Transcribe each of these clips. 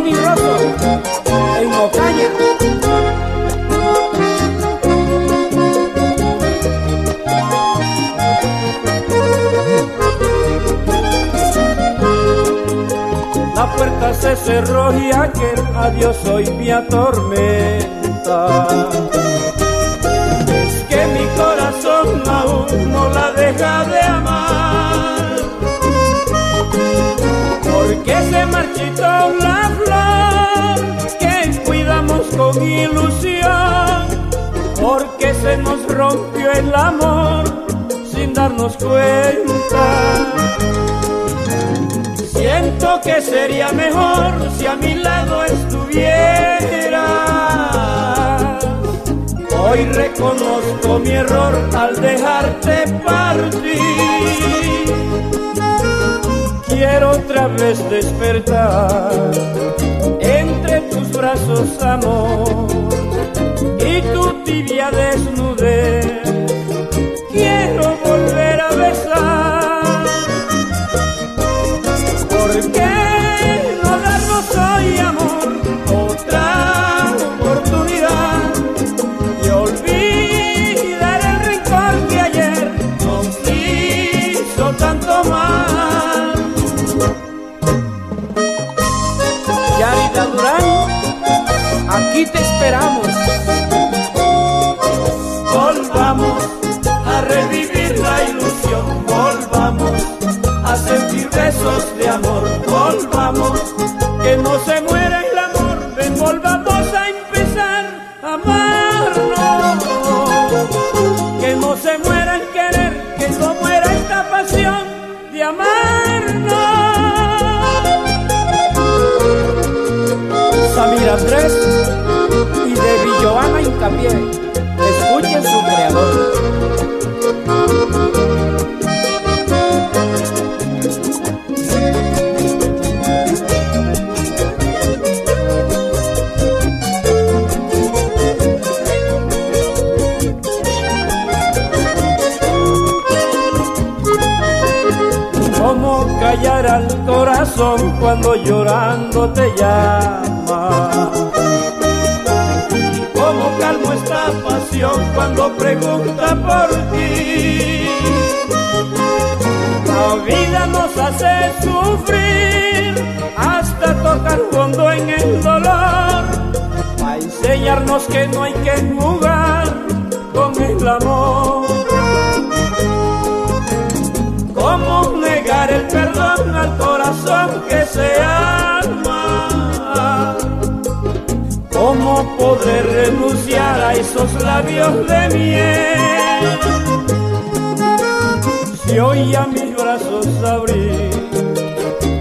Rosso en Ocaña. La puerta se cerró y aquel adiós hoy me atormenta. Es que mi corazón aún no la deja de rompió el amor sin darnos cuenta Siento que sería mejor si a mi lado estuviera. Hoy reconozco mi error al dejarte partir. Quiero otra vez despertar entre tus brazos, amor, y tu tibia desnudez. Aquí te esperamos. Callar al corazón cuando llorando te llama? nuestra pasión cuando pregunta por ti. La vida nos hace sufrir hasta tocar fondo en el dolor, a enseñarnos que no hay que jugar con el amor. Al corazón que se ama? ¿Cómo podré renunciar a esos labios de miel? Si hoy a mis brazos abrí,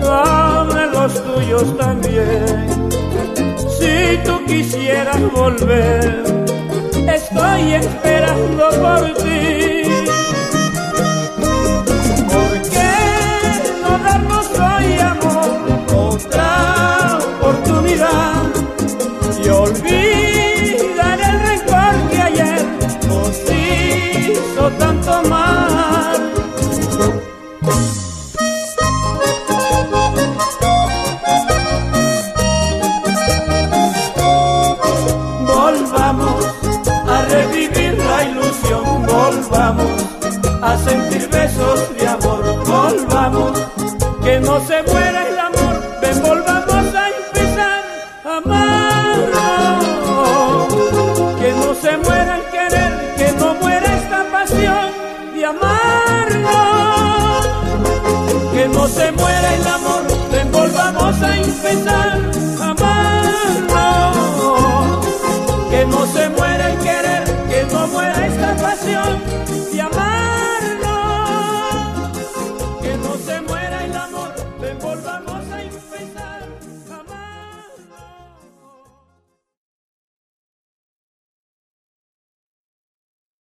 dame los tuyos también. Si tú quisieras volver, estoy esperando por ti. volvamos a sentir besos de amor, volvamos, que no se muera el amor, ven volvamos a empezar a amarnos, que no se muera el querer, que no muera esta pasión de amarnos, que no se muera el amor, ven volvamos a empezar a amarnos, que no se muera